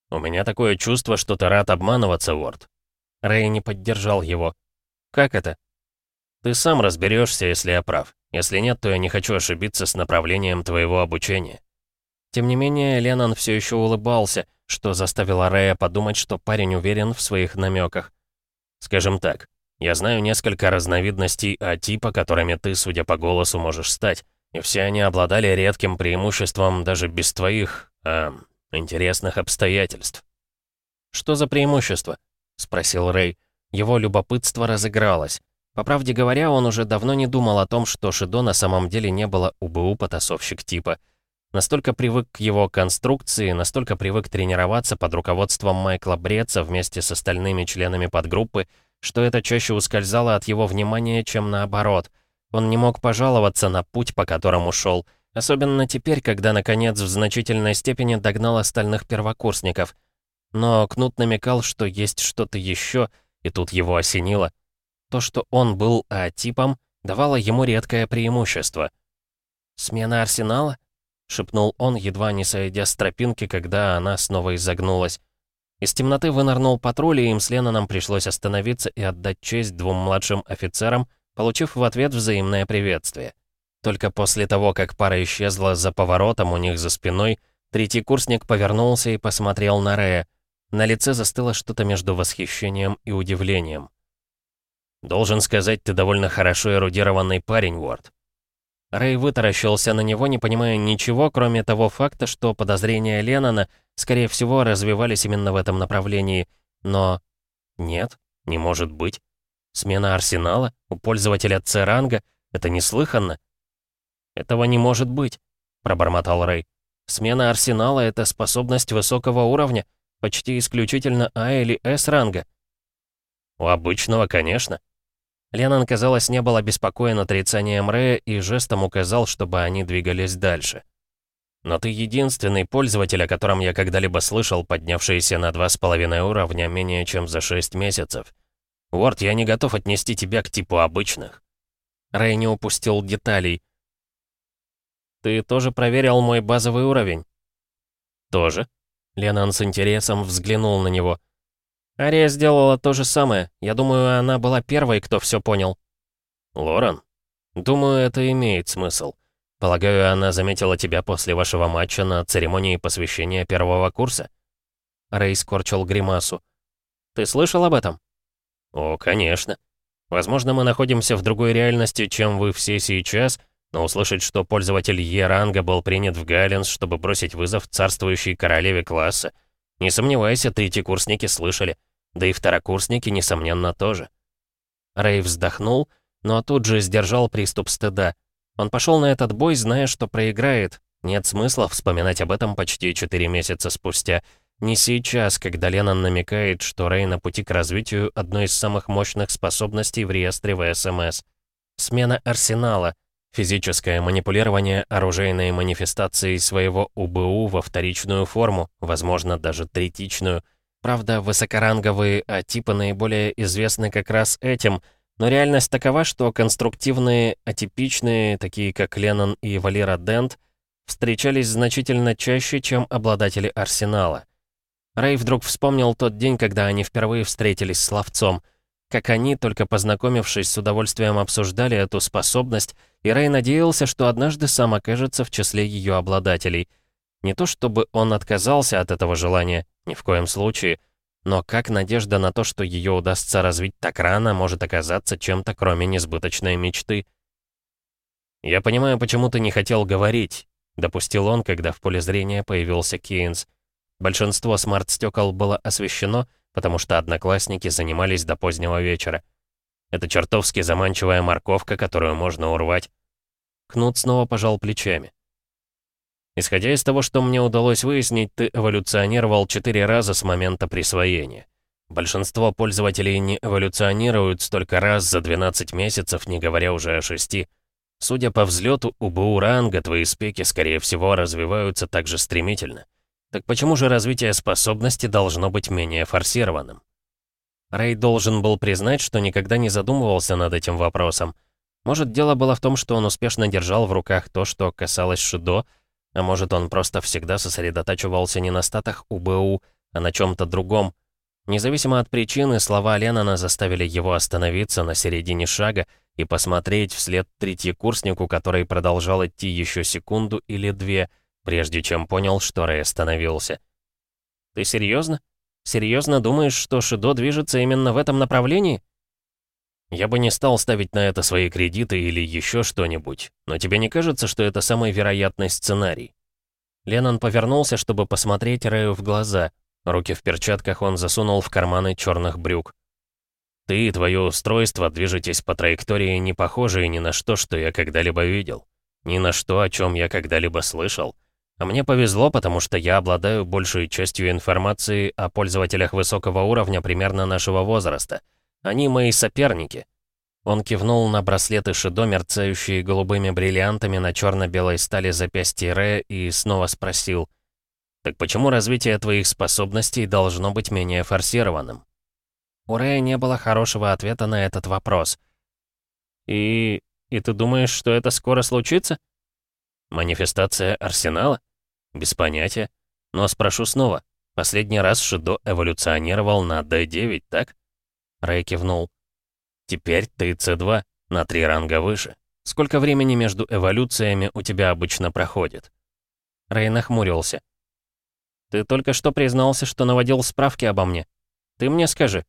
«У меня такое чувство, что ты рад обманываться, Уорд». Рэй не поддержал его. «Как это?» «Ты сам разберешься, если я прав. Если нет, то я не хочу ошибиться с направлением твоего обучения». Тем не менее, Леннон все еще улыбался, что заставило Рэя подумать, что парень уверен в своих намеках. «Скажем так, я знаю несколько разновидностей А-типа, которыми ты, судя по голосу, можешь стать, и все они обладали редким преимуществом даже без твоих, э, интересных обстоятельств». «Что за преимущество?» — спросил Рэй. Его любопытство разыгралось. По правде говоря, он уже давно не думал о том, что Шидо на самом деле не было УБУ-потасовщик типа — Настолько привык к его конструкции, настолько привык тренироваться под руководством Майкла Бреца вместе с остальными членами подгруппы, что это чаще ускользало от его внимания, чем наоборот. Он не мог пожаловаться на путь, по которому шел, особенно теперь, когда, наконец, в значительной степени догнал остальных первокурсников. Но Кнут намекал, что есть что-то еще, и тут его осенило. То, что он был А-типом, давало ему редкое преимущество. «Смена арсенала?» шепнул он, едва не сойдя с тропинки, когда она снова изогнулась. Из темноты вынырнул патруль, и им с Ленноном пришлось остановиться и отдать честь двум младшим офицерам, получив в ответ взаимное приветствие. Только после того, как пара исчезла за поворотом у них за спиной, третий курсник повернулся и посмотрел на Рея. На лице застыло что-то между восхищением и удивлением. «Должен сказать, ты довольно хорошо эрудированный парень, Уорд. Рэй вытаращился на него, не понимая ничего, кроме того факта, что подозрения Леннона, скорее всего, развивались именно в этом направлении. Но... Нет, не может быть. Смена арсенала у пользователя С-ранга — это неслыханно. «Этого не может быть», — пробормотал Рэй. «Смена арсенала — это способность высокого уровня, почти исключительно А или С ранга». «У обычного, конечно», Леннон, казалось, не был обеспокоен отрицанием Рэя и жестом указал, чтобы они двигались дальше. «Но ты единственный пользователь, о котором я когда-либо слышал, поднявшийся на два с половиной уровня менее чем за шесть месяцев. Уорд, я не готов отнести тебя к типу обычных». Рэй не упустил деталей. «Ты тоже проверил мой базовый уровень?» «Тоже?» Леннон с интересом взглянул на него. Ария сделала то же самое. Я думаю, она была первой, кто все понял. Лорен? Думаю, это имеет смысл. Полагаю, она заметила тебя после вашего матча на церемонии посвящения первого курса? Рэй скорчил гримасу. Ты слышал об этом? О, конечно. Возможно, мы находимся в другой реальности, чем вы все сейчас, но услышать, что пользователь Е-ранга был принят в Галленс, чтобы бросить вызов царствующей королеве класса, не сомневайся, третьекурсники слышали. Да и второкурсники, несомненно, тоже. Рэй вздохнул, но тут же сдержал приступ стыда. Он пошел на этот бой, зная, что проиграет. Нет смысла вспоминать об этом почти четыре месяца спустя. Не сейчас, когда Леннон намекает, что Рэй на пути к развитию одной из самых мощных способностей в реестре ВСМС. Смена арсенала, физическое манипулирование оружейной манифестацией своего УБУ во вторичную форму, возможно, даже третичную — Правда, высокоранговые А-типы наиболее известны как раз этим, но реальность такова, что конструктивные, атипичные, такие как Леннон и Валера Дент, встречались значительно чаще, чем обладатели арсенала. Рэй вдруг вспомнил тот день, когда они впервые встретились с ловцом. Как они, только познакомившись, с удовольствием обсуждали эту способность, и Рэй надеялся, что однажды сам окажется в числе ее обладателей — не то чтобы он отказался от этого желания, ни в коем случае, но как надежда на то, что ее удастся развить так рано, может оказаться чем-то кроме несбыточной мечты? «Я понимаю, почему ты не хотел говорить», — допустил он, когда в поле зрения появился Кейнс. Большинство смарт-стекол было освещено, потому что одноклассники занимались до позднего вечера. Это чертовски заманчивая морковка, которую можно урвать. Кнут снова пожал плечами. Исходя из того, что мне удалось выяснить, ты эволюционировал четыре раза с момента присвоения. Большинство пользователей не эволюционируют столько раз за 12 месяцев, не говоря уже о шести. Судя по взлету УБУ ранга, твои спеки, скорее всего, развиваются так же стремительно. Так почему же развитие способности должно быть менее форсированным? Рэй должен был признать, что никогда не задумывался над этим вопросом. Может, дело было в том, что он успешно держал в руках то, что касалось Шидо, а может, он просто всегда сосредотачивался не на статах УБУ, а на чем-то другом, Независимо от причины, слова Леннона заставили его остановиться на середине шага и посмотреть вслед третьекурснику, который продолжал идти еще секунду или две, прежде чем понял, что Рэй остановился. «Ты серьезно? Серьезно думаешь, что Шидо движется именно в этом направлении?» «Я бы не стал ставить на это свои кредиты или еще что-нибудь, но тебе не кажется, что это самый вероятный сценарий?» Леннон повернулся, чтобы посмотреть Рэю в глаза, Руки в перчатках он засунул в карманы черных брюк. «Ты и твое устройство движетесь по траектории, не похожие ни на что, что я когда-либо видел. Ни на что, о чем я когда-либо слышал. А мне повезло, потому что я обладаю большей частью информации о пользователях высокого уровня примерно нашего возраста. Они мои соперники». Он кивнул на браслеты Шидо, мерцающие голубыми бриллиантами на черно-белой стали запястья Ре, и снова спросил — так почему развитие твоих способностей должно быть менее форсированным? У Рэя не было хорошего ответа на этот вопрос. И... и ты думаешь, что это скоро случится? Манифестация Арсенала? Без понятия. Но спрошу снова. Последний раз Шидо эволюционировал на D9, так? Рэй кивнул. Теперь ты C2, на три ранга выше. Сколько времени между эволюциями у тебя обычно проходит? Рэй нахмурился. Ты только что признался, что наводил справки обо мне. Ты мне скажи».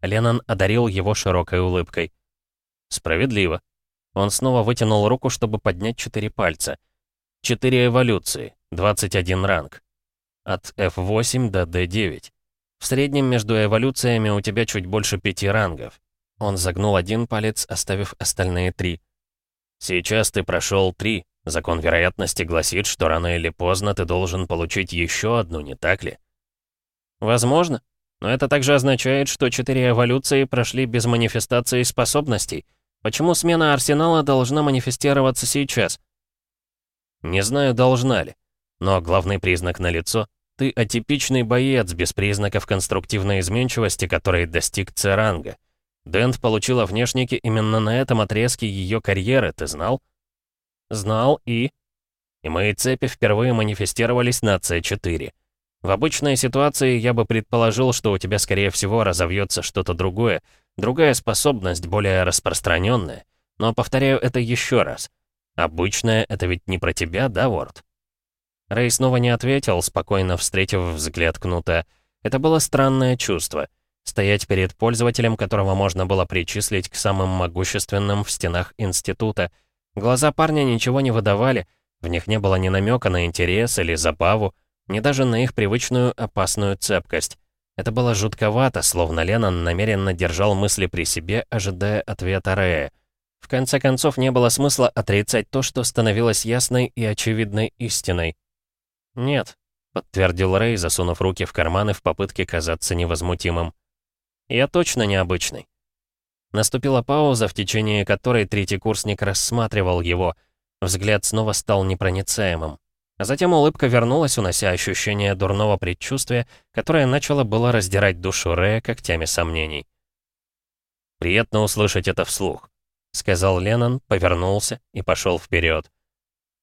Леннон одарил его широкой улыбкой. «Справедливо». Он снова вытянул руку, чтобы поднять четыре пальца. Четыре эволюции, 21 ранг. От F8 до D9. В среднем между эволюциями у тебя чуть больше пяти рангов. Он загнул один палец, оставив остальные три. Сейчас ты прошел три, Закон вероятности гласит, что рано или поздно ты должен получить еще одну, не так ли? Возможно. Но это также означает, что четыре эволюции прошли без манифестации способностей. Почему смена арсенала должна манифестироваться сейчас? Не знаю, должна ли. Но главный признак налицо — ты атипичный боец без признаков конструктивной изменчивости, который достиг С-ранга. Дент получила внешники именно на этом отрезке ее карьеры, ты знал? Знал и... И мои цепи впервые манифестировались на С4. В обычной ситуации я бы предположил, что у тебя, скорее всего, разовьется что-то другое, другая способность, более распространенная. Но повторяю это еще раз. Обычная — это ведь не про тебя, да, Ворд? Рэй снова не ответил, спокойно встретив взгляд Кнута. Это было странное чувство. Стоять перед пользователем, которого можно было причислить к самым могущественным в стенах института — Глаза парня ничего не выдавали, в них не было ни намека на интерес или забаву, ни даже на их привычную опасную цепкость. Это было жутковато, словно Леннон намеренно держал мысли при себе, ожидая ответа Рэя. В конце концов, не было смысла отрицать то, что становилось ясной и очевидной истиной. «Нет», — подтвердил Рэй, засунув руки в карманы в попытке казаться невозмутимым. «Я точно необычный. Наступила пауза, в течение которой третий курсник рассматривал его. Взгляд снова стал непроницаемым. А затем улыбка вернулась, унося ощущение дурного предчувствия, которое начало было раздирать душу Рэя когтями сомнений. «Приятно услышать это вслух», — сказал Леннон, повернулся и пошел вперед.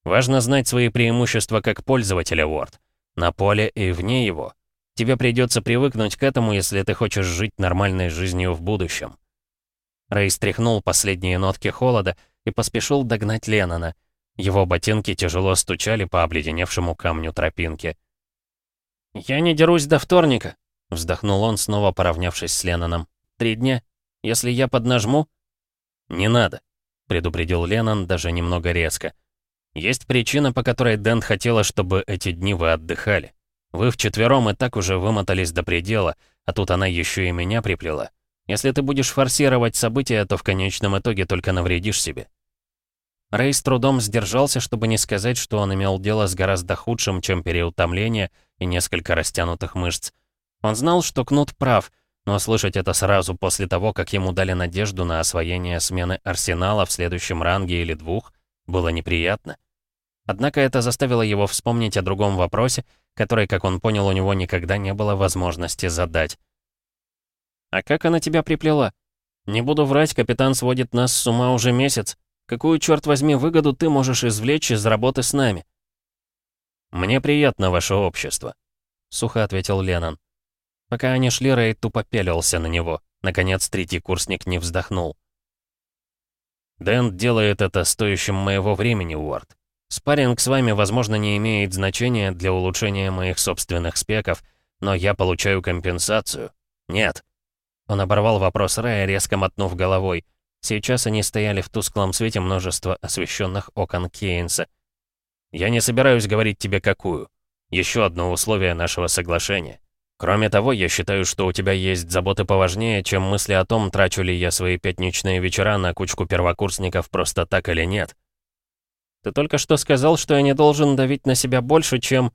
«Важно знать свои преимущества как пользователя Word, на поле и вне его. Тебе придется привыкнуть к этому, если ты хочешь жить нормальной жизнью в будущем». Рэй стряхнул последние нотки холода и поспешил догнать Леннона. Его ботинки тяжело стучали по обледеневшему камню тропинки. «Я не дерусь до вторника», — вздохнул он, снова поравнявшись с Ленноном. «Три дня. Если я поднажму...» «Не надо», — предупредил Леннон даже немного резко. «Есть причина, по которой Дэн хотела, чтобы эти дни вы отдыхали. Вы вчетвером и так уже вымотались до предела, А тут она еще и меня приплела. Если ты будешь форсировать события, то в конечном итоге только навредишь себе. Рэй с трудом сдержался, чтобы не сказать, что он имел дело с гораздо худшим, чем переутомление и несколько растянутых мышц. Он знал, что Кнут прав, но слышать это сразу после того, как ему дали надежду на освоение смены арсенала в следующем ранге или двух, было неприятно. Однако это заставило его вспомнить о другом вопросе, который, как он понял, у него никогда не было возможности задать. «А как она тебя приплела? Не буду врать, капитан сводит нас с ума уже месяц. Какую, черт возьми, выгоду ты можешь извлечь из работы с нами?» «Мне приятно ваше общество», — сухо ответил Леннон. Пока они шли, Рэй тупо пелился на него. Наконец, третий курсник не вздохнул. «Дэн делает это стоящим моего времени, Уорд. Спарринг с вами, возможно, не имеет значения для улучшения моих собственных спеков, но я получаю компенсацию. Нет». Он оборвал вопрос Рэя, резко мотнув головой. Сейчас они стояли в тусклом свете множества освещенных окон Кейнса. «Я не собираюсь говорить тебе какую. Еще одно условие нашего соглашения. Кроме того, я считаю, что у тебя есть заботы поважнее, чем мысли о том, трачу ли я свои пятничные вечера на кучку первокурсников просто так или нет. Ты только что сказал, что я не должен давить на себя больше, чем...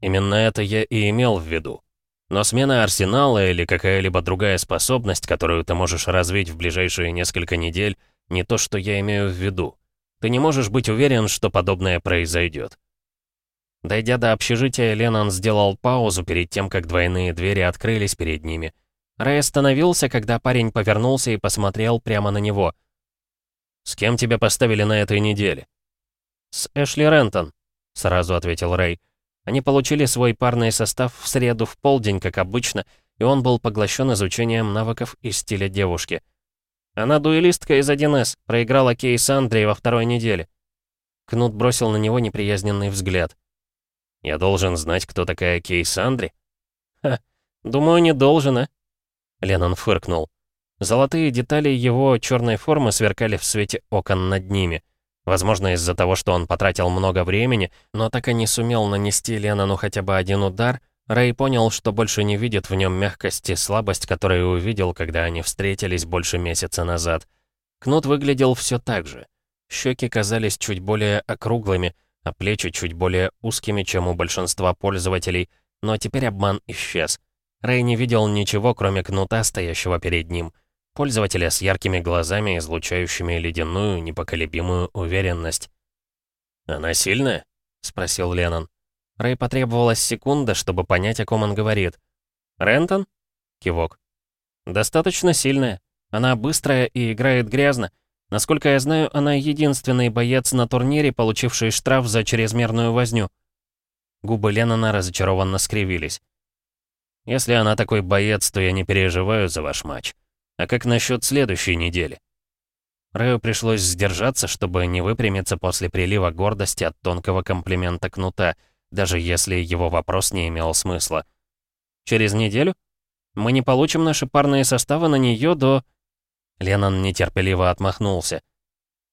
Именно это я и имел в виду. Но смена арсенала или какая-либо другая способность, которую ты можешь развить в ближайшие несколько недель, не то, что я имею в виду. Ты не можешь быть уверен, что подобное произойдет. Дойдя до общежития, Леннон сделал паузу перед тем, как двойные двери открылись перед ними. Рэй остановился, когда парень повернулся и посмотрел прямо на него. «С кем тебя поставили на этой неделе?» «С Эшли Рентон», — сразу ответил Рэй. Они получили свой парный состав в среду в полдень, как обычно, и он был поглощен изучением навыков и стиля девушки. Она дуэлистка из 1С, проиграла Кейс Андре во второй неделе. Кнут бросил на него неприязненный взгляд. «Я должен знать, кто такая Кейс Андре?» «Ха, думаю, не должен, а?» Леннон фыркнул. Золотые детали его черной формы сверкали в свете окон над ними. Возможно, из-за того, что он потратил много времени, но так и не сумел нанести Леннону хотя бы один удар, Рэй понял, что больше не видит в нем мягкости, слабость, которую увидел, когда они встретились больше месяца назад. Кнут выглядел все так же. Щеки казались чуть более округлыми, а плечи чуть более узкими, чем у большинства пользователей, но теперь обман исчез. Рэй не видел ничего, кроме кнута, стоящего перед ним. Пользователя с яркими глазами, излучающими ледяную, непоколебимую уверенность. «Она сильная?» — спросил Леннон. Рэй потребовалась секунда, чтобы понять, о ком он говорит. «Рентон?» — кивок. «Достаточно сильная. Она быстрая и играет грязно. Насколько я знаю, она единственный боец на турнире, получивший штраф за чрезмерную возню». Губы Леннона разочарованно скривились. «Если она такой боец, то я не переживаю за ваш матч. А как насчет следующей недели? Рэю пришлось сдержаться, чтобы не выпрямиться после прилива гордости от тонкого комплимента кнута, даже если его вопрос не имел смысла. «Через неделю? Мы не получим наши парные составы на нее до...» Леннон нетерпеливо отмахнулся.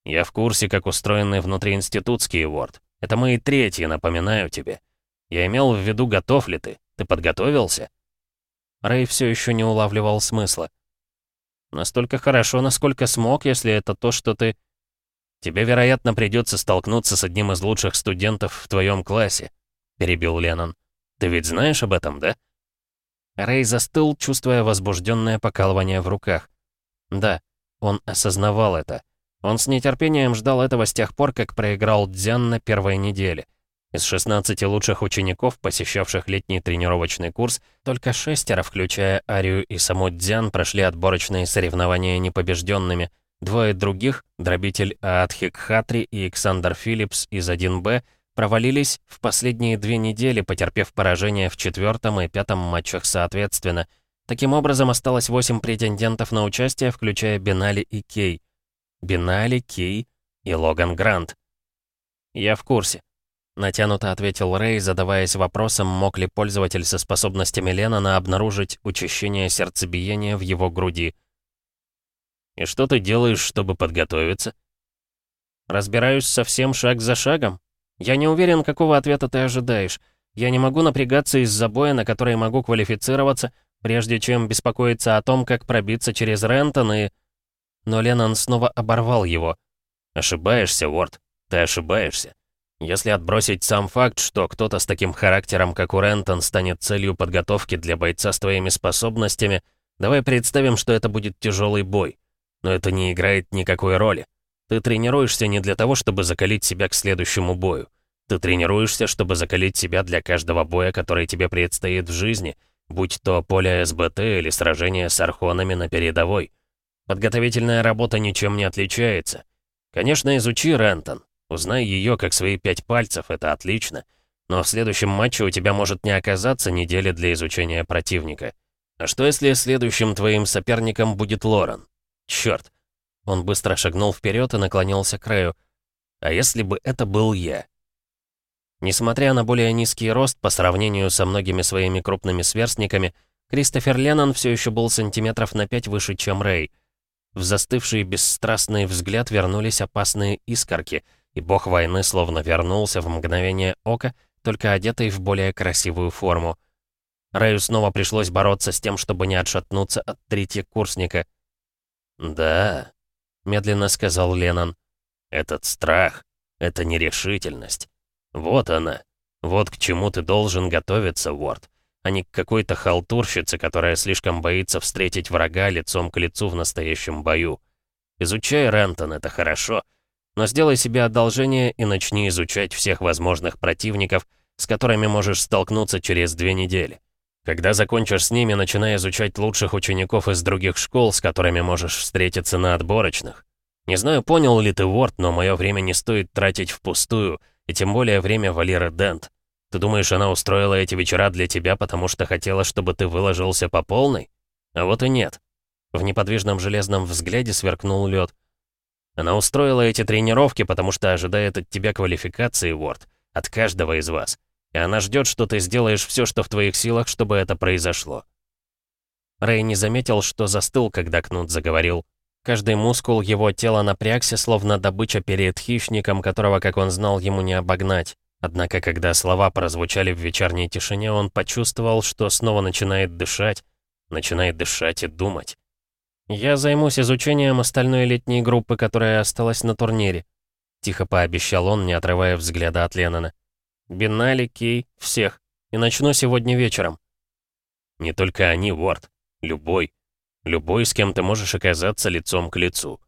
«Я в курсе, как устроены внутриинститутские ворд. Это мои третьи, напоминаю тебе. Я имел в виду, готов ли ты? Ты подготовился?» Рэй все еще не улавливал смысла. Настолько хорошо, насколько смог, если это то, что ты... Тебе, вероятно, придется столкнуться с одним из лучших студентов в твоем классе, перебил Леннон. Ты ведь знаешь об этом, да? Рэй застыл, чувствуя возбужденное покалывание в руках. Да, он осознавал это. Он с нетерпением ждал этого с тех пор, как проиграл Дзян на первой неделе. Из 16 лучших учеников, посещавших летний тренировочный курс, только шестеро, включая Арию и саму Дзян, прошли отборочные соревнования непобежденными. Двое других, дробитель Аадхик Хатри и Александр Филлипс из 1Б, провалились в последние две недели, потерпев поражение в четвертом и пятом матчах соответственно. Таким образом, осталось восемь претендентов на участие, включая Бенали и Кей. Бенали, Кей и Логан Грант. Я в курсе. Натянуто ответил Рэй, задаваясь вопросом, мог ли пользователь со способностями Леннона обнаружить учащение сердцебиения в его груди. «И что ты делаешь, чтобы подготовиться?» «Разбираюсь совсем шаг за шагом. Я не уверен, какого ответа ты ожидаешь. Я не могу напрягаться из-за боя, на который могу квалифицироваться, прежде чем беспокоиться о том, как пробиться через Рентон и... Но Леннон снова оборвал его. «Ошибаешься, Уорд, ты ошибаешься. Если отбросить сам факт, что кто-то с таким характером, как у Рентон, станет целью подготовки для бойца с твоими способностями, давай представим, что это будет тяжелый бой. Но это не играет никакой роли. Ты тренируешься не для того, чтобы закалить себя к следующему бою. Ты тренируешься, чтобы закалить себя для каждого боя, который тебе предстоит в жизни, будь то поле СБТ или сражение с архонами на передовой. Подготовительная работа ничем не отличается. Конечно, изучи Рентон, Узнай ее как свои пять пальцев, это отлично. Но в следующем матче у тебя может не оказаться недели для изучения противника. А что если следующим твоим соперником будет Лорен? Черт. Он быстро шагнул вперед и наклонился к Рэю. А если бы это был я? Несмотря на более низкий рост по сравнению со многими своими крупными сверстниками, Кристофер Леннон все еще был сантиметров на пять выше, чем Рэй. В застывший бесстрастный взгляд вернулись опасные искорки — и бог войны словно вернулся в мгновение ока, только одетый в более красивую форму. Рэю снова пришлось бороться с тем, чтобы не отшатнуться от курсника. «Да», — медленно сказал Леннон, — «этот страх, это нерешительность. Вот она, вот к чему ты должен готовиться, Уорд, а не к какой-то халтурщице, которая слишком боится встретить врага лицом к лицу в настоящем бою. Изучай Рентон, это хорошо, — но сделай себе одолжение и начни изучать всех возможных противников, с которыми можешь столкнуться через две недели. Когда закончишь с ними, начинай изучать лучших учеников из других школ, с которыми можешь встретиться на отборочных. Не знаю, понял ли ты, Ворд, но мое время не стоит тратить впустую, и тем более время Валеры Дент. Ты думаешь, она устроила эти вечера для тебя, потому что хотела, чтобы ты выложился по полной? А вот и нет. В неподвижном железном взгляде сверкнул лед. Она устроила эти тренировки, потому что ожидает от тебя квалификации, Уорд. От каждого из вас. И она ждет, что ты сделаешь все, что в твоих силах, чтобы это произошло. Рэй не заметил, что застыл, когда Кнут заговорил. Каждый мускул его тела напрягся, словно добыча перед хищником, которого, как он знал, ему не обогнать. Однако, когда слова прозвучали в вечерней тишине, он почувствовал, что снова начинает дышать, начинает дышать и думать. «Я займусь изучением остальной летней группы, которая осталась на турнире», — тихо пообещал он, не отрывая взгляда от Леннона. «Бинали, Кей, всех. И начну сегодня вечером». «Не только они, Уорд. Любой. Любой, с кем ты можешь оказаться лицом к лицу.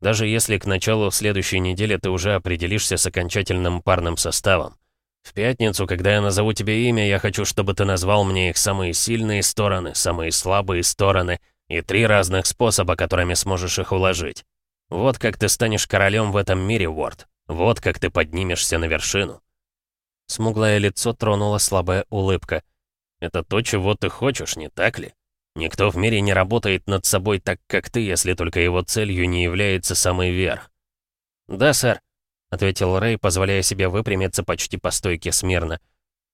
Даже если к началу следующей недели ты уже определишься с окончательным парным составом. В пятницу, когда я назову тебе имя, я хочу, чтобы ты назвал мне их самые сильные стороны, самые слабые стороны — и три разных способа, которыми сможешь их уложить. Вот как ты станешь королем в этом мире, Уорд. Вот как ты поднимешься на вершину. Смуглое лицо тронула слабая улыбка. Это то, чего ты хочешь, не так ли? Никто в мире не работает над собой так, как ты, если только его целью не является самый верх. «Да, сэр», — ответил Рэй, позволяя себе выпрямиться почти по стойке смирно.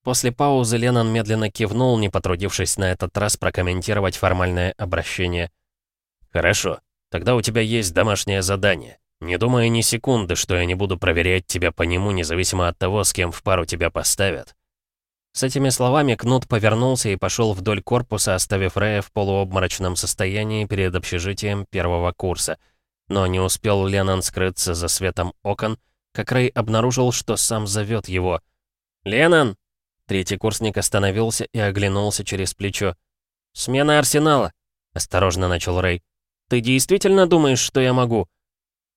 После паузы Леннон медленно кивнул, не потрудившись на этот раз прокомментировать формальное обращение. «Хорошо. Тогда у тебя есть домашнее задание. Не думай ни секунды, что я не буду проверять тебя по нему, независимо от того, с кем в пару тебя поставят». С этими словами Кнут повернулся и пошел вдоль корпуса, оставив Рэя в полуобморочном состоянии перед общежитием первого курса. Но не успел Леннон скрыться за светом окон, как Рэй обнаружил, что сам зовет его. «Леннон!» Третий курсник остановился и оглянулся через плечо. «Смена арсенала!» — осторожно начал Рэй. «Ты действительно думаешь, что я могу?»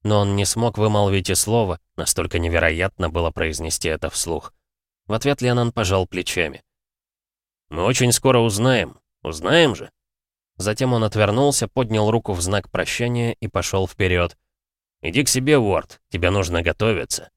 Но он не смог вымолвить и слова, настолько невероятно было произнести это вслух. В ответ Леннон пожал плечами. «Мы очень скоро узнаем. Узнаем же?» Затем он отвернулся, поднял руку в знак прощания и пошел вперед. «Иди к себе, Уорд, тебе нужно готовиться».